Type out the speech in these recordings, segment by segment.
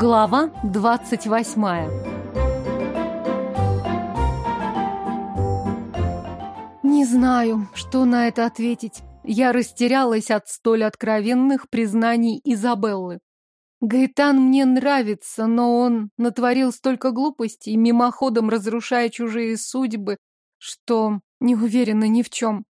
Глава двадцать восьмая Не знаю, что на это ответить. Я растерялась от столь откровенных признаний Изабеллы. Гаэтан мне нравится, но он натворил столько глупостей, мимоходом разрушая чужие судьбы, что не уверена ни в чем.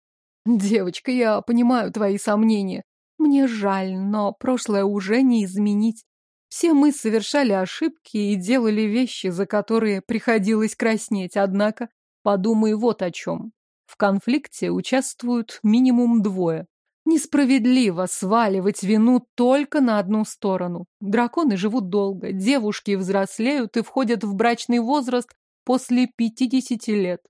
Девочка, я понимаю твои сомнения. Мне жаль, но прошлое уже не изменить. Все мы совершали ошибки и делали вещи, за которые приходилось краснеть, однако подумай вот о чем. В конфликте участвуют минимум двое. Несправедливо сваливать вину только на одну сторону. Драконы живут долго, девушки взрослеют и входят в брачный возраст после 50 лет.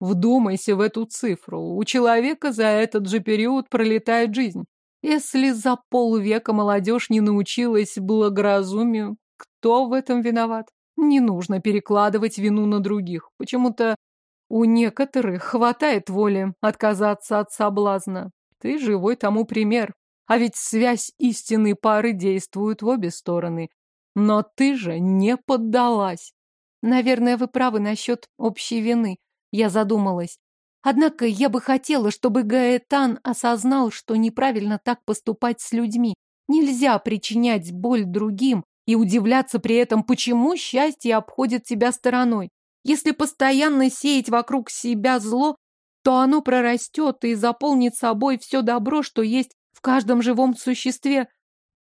Вдумайся в эту цифру. У человека за этот же период пролетает жизнь. Если за полвека молодежь не научилась благоразумию, кто в этом виноват? Не нужно перекладывать вину на других. Почему-то у некоторых хватает воли отказаться от соблазна. Ты живой тому пример. А ведь связь истинной пары действует в обе стороны. Но ты же не поддалась. Наверное, вы правы насчет общей вины. Я задумалась. Однако я бы хотела, чтобы Гаэтан осознал, что неправильно так поступать с людьми. Нельзя причинять боль другим и удивляться при этом, почему счастье обходит тебя стороной. Если постоянно сеять вокруг себя зло, то оно прорастет и заполнит собой все добро, что есть в каждом живом существе.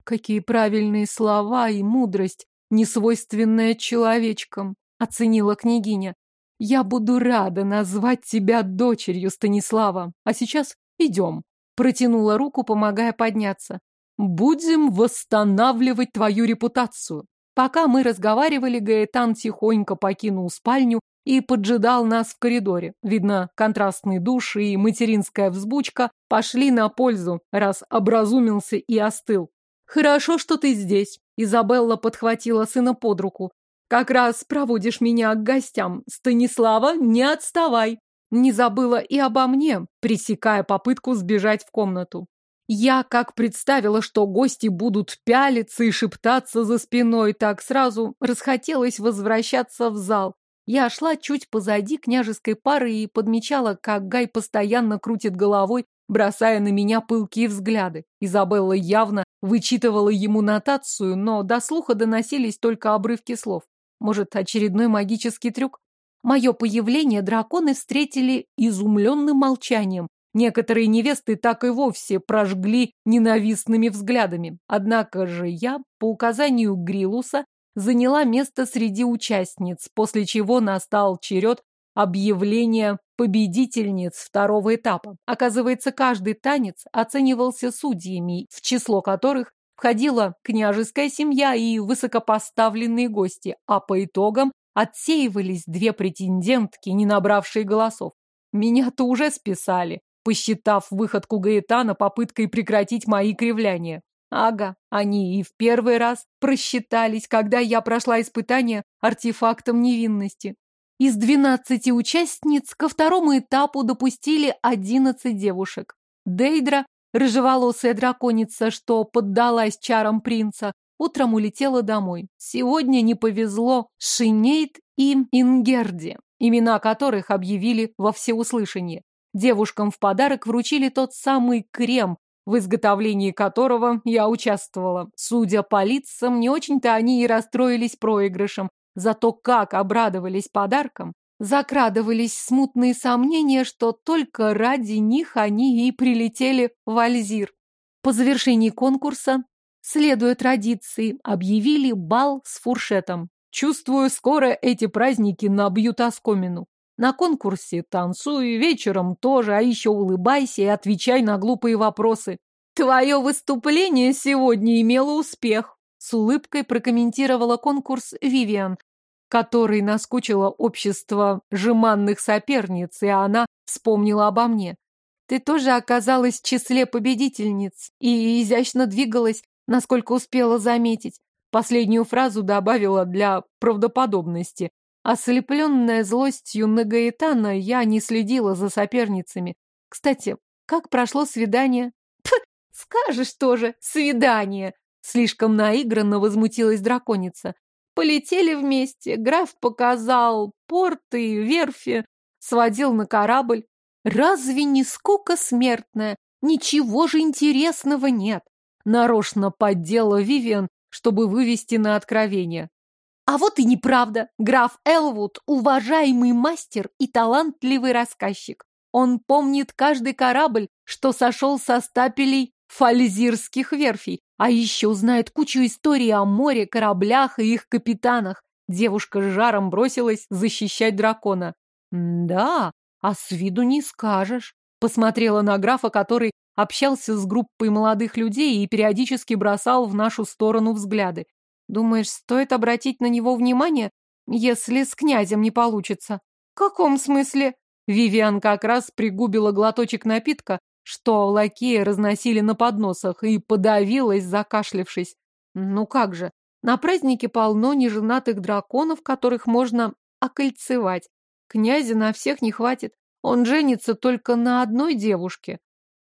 Какие правильные слова и мудрость, несвойственная человечкам, оценила княгиня. Я буду рада назвать тебя дочерью Станислава. А сейчас идем. Протянула руку, помогая подняться. Будем восстанавливать твою репутацию. Пока мы разговаривали, Гаэтан тихонько покинул спальню и поджидал нас в коридоре. Видно, контрастный душ и материнская взбучка пошли на пользу, раз образумился и остыл. «Хорошо, что ты здесь», — Изабелла подхватила сына под руку. Как раз проводишь меня к гостям. Станислава, не отставай. Не забыла и обо мне, пресекая попытку сбежать в комнату. Я как представила, что гости будут пялиться и шептаться за спиной, так сразу расхотелось возвращаться в зал. Я шла чуть позади княжеской пары и подмечала, как Гай постоянно крутит головой, бросая на меня пылкие взгляды. Изабелла явно вычитывала ему нотацию, но до слуха доносились только обрывки слов. Может, очередной магический трюк? Мое появление драконы встретили изумленным молчанием. Некоторые невесты так и вовсе прожгли ненавистными взглядами. Однако же я, по указанию Грилуса, заняла место среди участниц, после чего настал черед объявления победительниц второго этапа. Оказывается, каждый танец оценивался судьями, в число которых Входила княжеская семья и высокопоставленные гости, а по итогам отсеивались две претендентки, не набравшие голосов. Меня-то уже списали, посчитав выходку Гаэтана попыткой прекратить мои кривляния. Ага, они и в первый раз просчитались, когда я прошла испытание артефактом невинности. Из двенадцати участниц ко второму этапу допустили одиннадцать девушек. Дейдра Рыжеволосая драконица, что поддалась чарам принца, утром улетела домой. Сегодня не повезло Шинейт и Ингерди, имена которых объявили во всеуслышание. Девушкам в подарок вручили тот самый крем, в изготовлении которого я участвовала. Судя по лицам, не очень-то они и расстроились проигрышем, зато как обрадовались подаркам. Закрадывались смутные сомнения, что только ради них они и прилетели в Альзир. По завершении конкурса, следуя традиции, объявили бал с фуршетом. Чувствую, скоро эти праздники набьют оскомину. На конкурсе танцуй, вечером тоже, а еще улыбайся и отвечай на глупые вопросы. Твое выступление сегодня имело успех. С улыбкой прокомментировала конкурс Вивиан, которой наскучило общество жеманных соперниц, и она вспомнила обо мне. Ты тоже оказалась в числе победительниц и изящно двигалась, насколько успела заметить. Последнюю фразу добавила для правдоподобности. Ослепленная злостью на Гаэтана, я не следила за соперницами. Кстати, как прошло свидание? Пх, скажешь тоже, свидание! Слишком наигранно возмутилась драконица. Полетели вместе, граф показал порты, верфи, сводил на корабль. Разве не скука смертная? Ничего же интересного нет. Нарочно поддела Вивиан, чтобы вывести на откровение. А вот и неправда. Граф Элвуд – уважаемый мастер и талантливый рассказчик. Он помнит каждый корабль, что сошел со стапелей фальзирских верфей, а еще знает кучу историй о море, кораблях и их капитанах. Девушка с жаром бросилась защищать дракона. «Да, а с виду не скажешь», — посмотрела на графа, который общался с группой молодых людей и периодически бросал в нашу сторону взгляды. «Думаешь, стоит обратить на него внимание, если с князем не получится?» «В каком смысле?» Вивиан как раз пригубила глоточек напитка, что лакеи разносили на подносах, и подавилась, закашлившись. Ну как же, на празднике полно неженатых драконов, которых можно окольцевать. Князя на всех не хватит. Он женится только на одной девушке.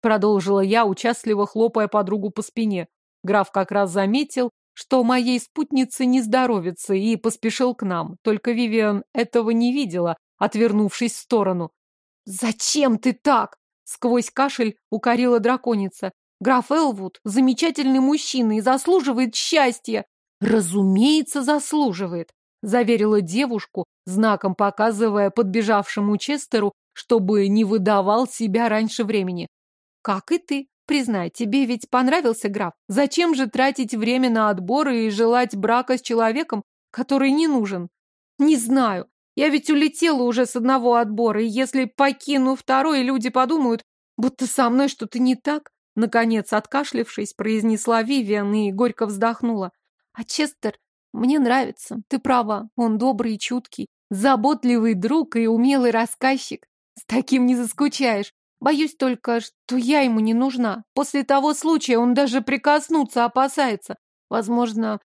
Продолжила я, участливо хлопая подругу по спине. Граф как раз заметил, что моей спутнице не здоровится, и поспешил к нам. Только Вивиан этого не видела, отвернувшись в сторону. «Зачем ты так?» — сквозь кашель укорила драконица. «Граф Элвуд — замечательный мужчина и заслуживает счастья!» «Разумеется, заслуживает!» — заверила девушку, знаком показывая подбежавшему Честеру, чтобы не выдавал себя раньше времени. Как и ты. Признай, тебе ведь понравился граф. Зачем же тратить время на отборы и желать брака с человеком, который не нужен? Не знаю. Я ведь улетела уже с одного отбора, и если покину второй, люди подумают, будто со мной что-то не так. Наконец, откашлившись, произнесла Вивиан и горько вздохнула. А Честер мне нравится. Ты права, он добрый и чуткий, заботливый друг и умелый рассказчик. С таким не заскучаешь. Боюсь только, что я ему не нужна. После того случая он даже прикоснуться опасается. Возможно,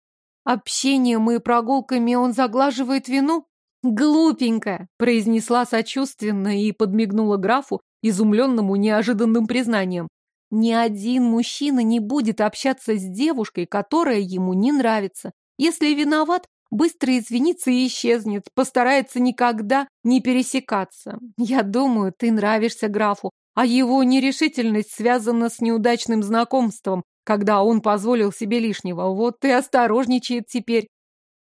общением и прогулками он заглаживает вину? Глупенькая, произнесла сочувственно и подмигнула графу, изумленному неожиданным признанием. Ни один мужчина не будет общаться с девушкой, которая ему не нравится. Если виноват, быстро извинится и исчезнет, постарается никогда не пересекаться. Я думаю, ты нравишься графу, а его нерешительность связана с неудачным знакомством, когда он позволил себе лишнего. Вот и осторожничает теперь.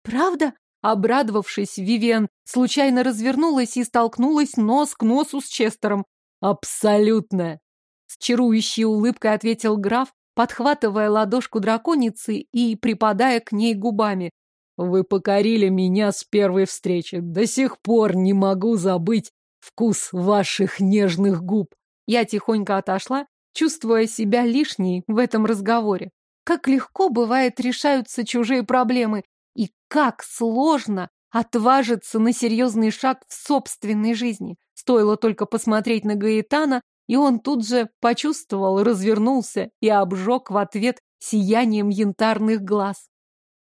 Правда? Обрадовавшись, Вивиан случайно развернулась и столкнулась нос к носу с Честером. Абсолютно! С чарующей улыбкой ответил граф, подхватывая ладошку драконицы и припадая к ней губами. Вы покорили меня с первой встречи. До сих пор не могу забыть вкус ваших нежных губ. Я тихонько отошла, чувствуя себя лишней в этом разговоре. Как легко, бывает, решаются чужие проблемы, и как сложно отважиться на серьезный шаг в собственной жизни. Стоило только посмотреть на Гаэтана, и он тут же почувствовал, развернулся и обжег в ответ сиянием янтарных глаз.